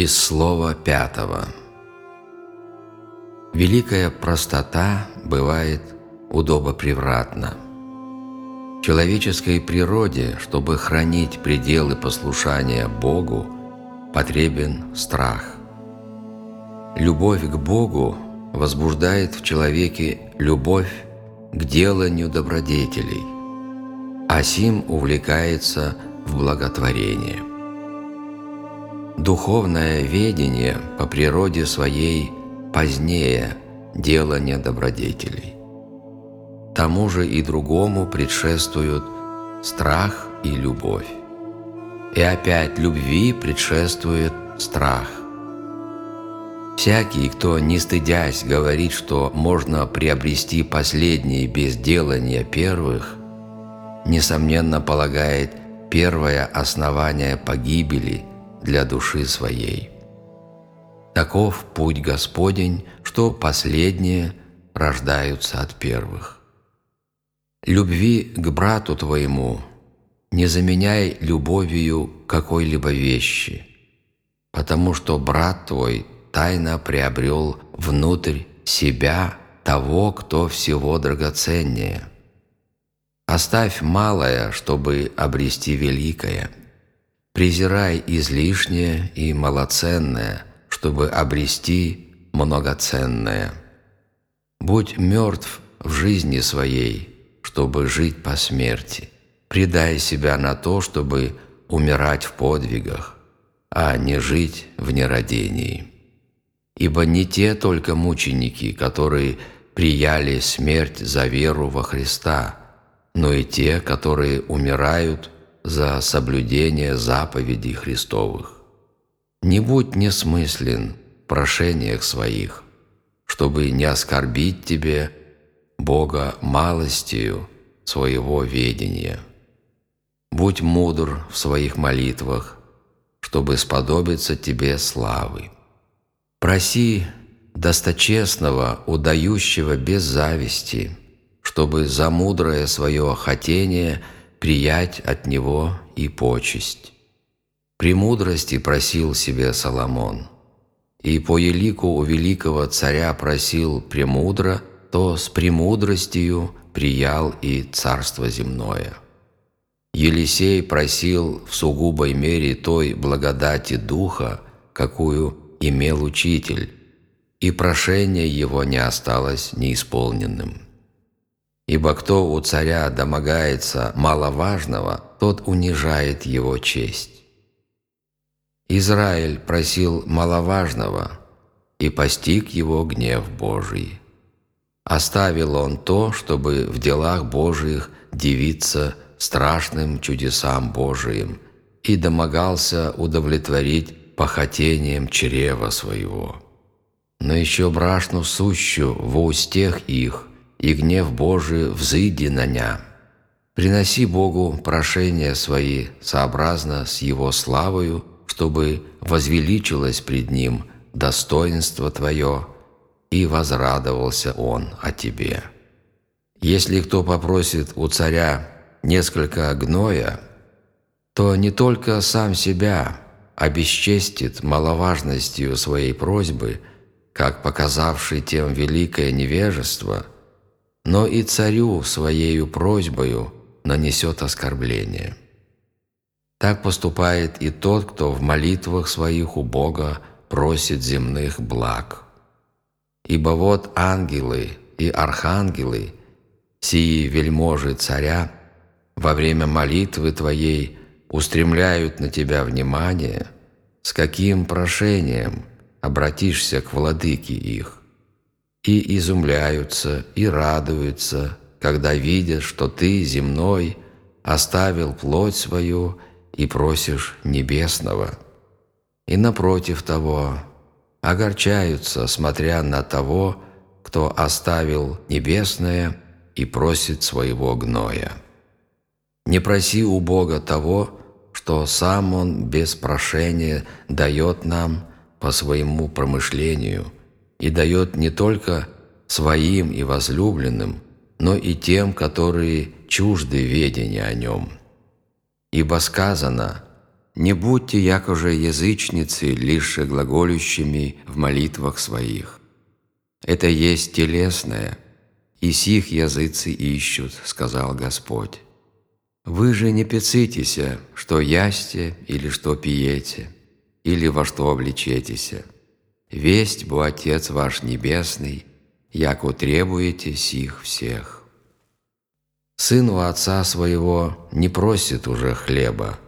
Из слова пятого. Великая простота бывает удобопривратна. Человеческой природе, чтобы хранить пределы послушания Богу, потребен страх. Любовь к Богу возбуждает в человеке любовь к деланию добродетелей, а сим увлекается в благотворение. Духовное ведение по природе своей позднее делания добродетелей. Тому же и другому предшествуют страх и любовь. И опять любви предшествует страх. Всякий, кто, не стыдясь, говорит, что можно приобрести последние без делания первых, несомненно полагает первое основание погибели – для души своей. Таков путь Господень, что последние рождаются от первых. Любви к брату твоему не заменяй любовью какой-либо вещи, потому что брат твой тайно приобрел внутрь себя того, кто всего драгоценнее. Оставь малое, чтобы обрести великое – презирай излишнее и малоценное, чтобы обрести многоценное. Будь мертв в жизни своей, чтобы жить по смерти. Предай себя на то, чтобы умирать в подвигах, а не жить в нерадении. Ибо не те только мученики, которые прияли смерть за веру во Христа, но и те, которые умирают за соблюдение заповедей Христовых. Не будь несмыслен в прошениях своих, чтобы не оскорбить тебе Бога малостью своего ведения. Будь мудр в своих молитвах, чтобы сподобиться тебе славы. Проси досточестного, удающего без зависти, чтобы за мудрое свое хотение – приять от него и почесть. Премудрости просил себе Соломон, и по елику у великого царя просил премудро, то с премудростью приял и царство земное. Елисей просил в сугубой мере той благодати Духа, какую имел учитель, и прошение его не осталось неисполненным. Ибо кто у царя домогается маловажного, тот унижает его честь. Израиль просил маловажного, и постиг его гнев Божий. Оставил он то, чтобы в делах Божиих дивиться страшным чудесам Божиим, и домогался удовлетворить похотением чрева своего. Но еще брашну сущу в устех их, и гнев Божий взыди на ня. Приноси Богу прошения свои сообразно с Его славою, чтобы возвеличилось пред Ним достоинство Твое, и возрадовался Он о Тебе. Если кто попросит у царя несколько гноя, то не только сам себя обесчестит маловажностью своей просьбы, как показавший тем великое невежество – но и царю своею просьбою нанесет оскорбление. Так поступает и тот, кто в молитвах своих у Бога просит земных благ. Ибо вот ангелы и архангелы, сии вельможи царя, во время молитвы твоей устремляют на тебя внимание, с каким прошением обратишься к владыке их и изумляются, и радуются, когда видят, что ты, земной, оставил плоть свою и просишь небесного. И напротив того, огорчаются, смотря на того, кто оставил небесное и просит своего гноя. Не проси у Бога того, что сам Он без прошения дает нам по своему промышлению – и дает не только своим и возлюбленным, но и тем, которые чужды ведения о нем. Ибо сказано Не будьте якоже язычницы, лишь глаголющими в молитвах своих. Это есть телесное, и сих языцы ищут, сказал Господь. Вы же не пецитеся, что ясте или что пиете, или во что обличетеся. Весть бо Отец ваш Небесный, яко требуете сих всех. Сын у отца своего не просит уже хлеба,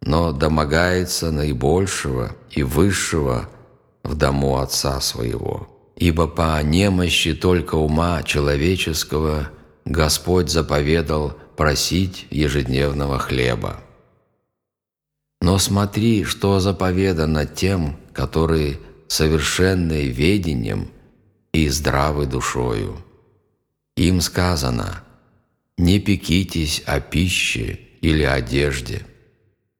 но домогается наибольшего и высшего в дому отца своего. Ибо по немощи только ума человеческого Господь заповедал просить ежедневного хлеба. Но смотри, что заповедано тем, которые совершенны ведением и здравы душою. Им сказано «Не пекитесь о пище или одежде,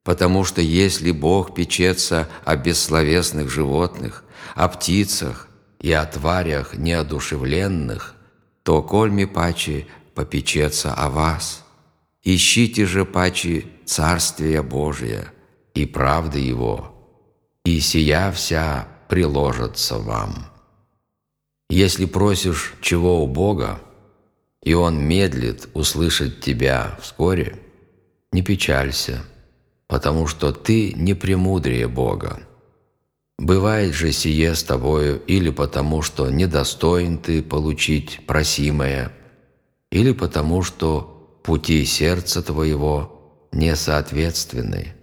потому что если Бог печется о бессловесных животных, о птицах и о тварях неодушевленных, то кольми паче попечется о вас. Ищите же паче Царствия Божия и правды Его, и сия вся приложится вам. Если просишь чего у Бога, и Он медлит услышать тебя вскоре, не печалься, потому что ты не премудрее Бога. Бывает же сие с тобою или потому, что недостоин ты получить просимое, или потому, что пути сердца твоего несоответственны,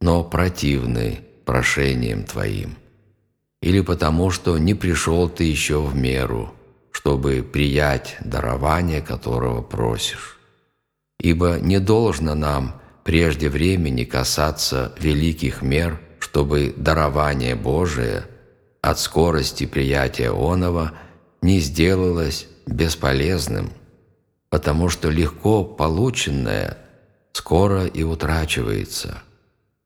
но противны прошениям твоим, или потому, что не пришел ты еще в меру, чтобы приять дарование, которого просишь. Ибо не должно нам прежде времени касаться великих мер, чтобы дарование Божие от скорости приятия оного не сделалось бесполезным, потому что легко полученное скоро и утрачивается.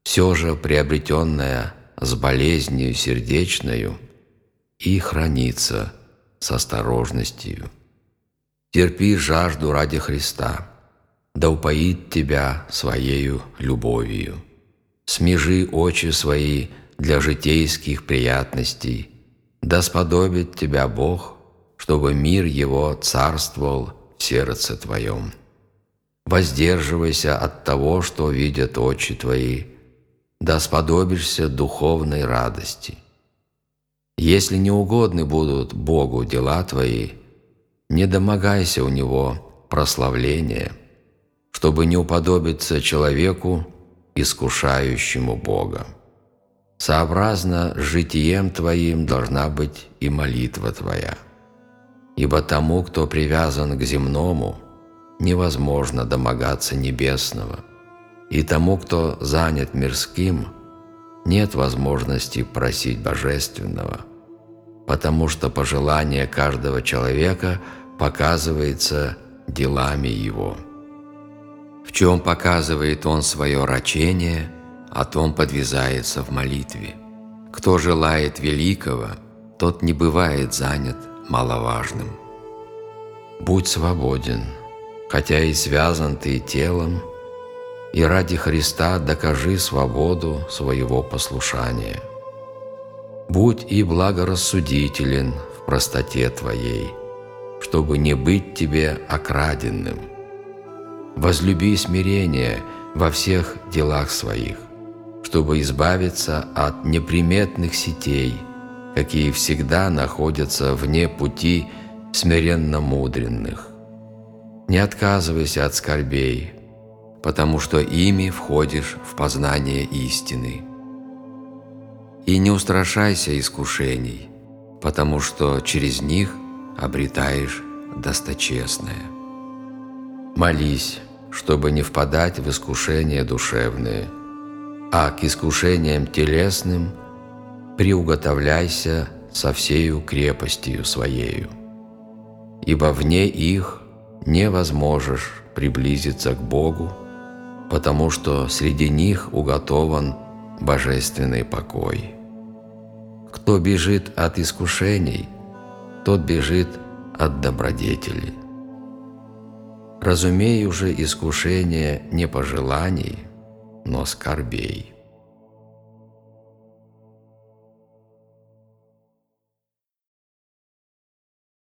Все же приобретенное с болезнью сердечною и хранится с осторожностью. Терпи жажду ради Христа – да упоит тебя своею любовью. Смежи очи свои для житейских приятностей, да сподобит тебя Бог, чтобы мир Его царствовал в сердце твоем. Воздерживайся от того, что видят очи твои, да сподобишься духовной радости. Если не угодны будут Богу дела твои, не домогайся у Него прославления – чтобы не уподобиться человеку, искушающему Бога. Сообразно житием твоим должна быть и молитва твоя. Ибо тому, кто привязан к земному, невозможно домогаться небесного, и тому, кто занят мирским, нет возможности просить божественного, потому что пожелание каждого человека показывается делами его в чем показывает он свое рачение, о том подвязается в молитве. Кто желает великого, тот не бывает занят маловажным. Будь свободен, хотя и связан ты телом, и ради Христа докажи свободу своего послушания. Будь и благорассудителен в простоте твоей, чтобы не быть тебе окраденным – Возлюби смирение во всех делах своих, чтобы избавиться от неприметных сетей, какие всегда находятся вне пути смиренно мудренных. Не отказывайся от скорбей, потому что ими входишь в познание истины. И не устрашайся искушений, потому что через них обретаешь досточестное. Молись, чтобы не впадать в искушения душевные, а к искушениям телесным приуготовляйся со всею крепостью своею, ибо вне их не возможешь приблизиться к Богу, потому что среди них уготован божественный покой. Кто бежит от искушений, тот бежит от добродетели. Разумею же искушение не пожеланий, но скорбей.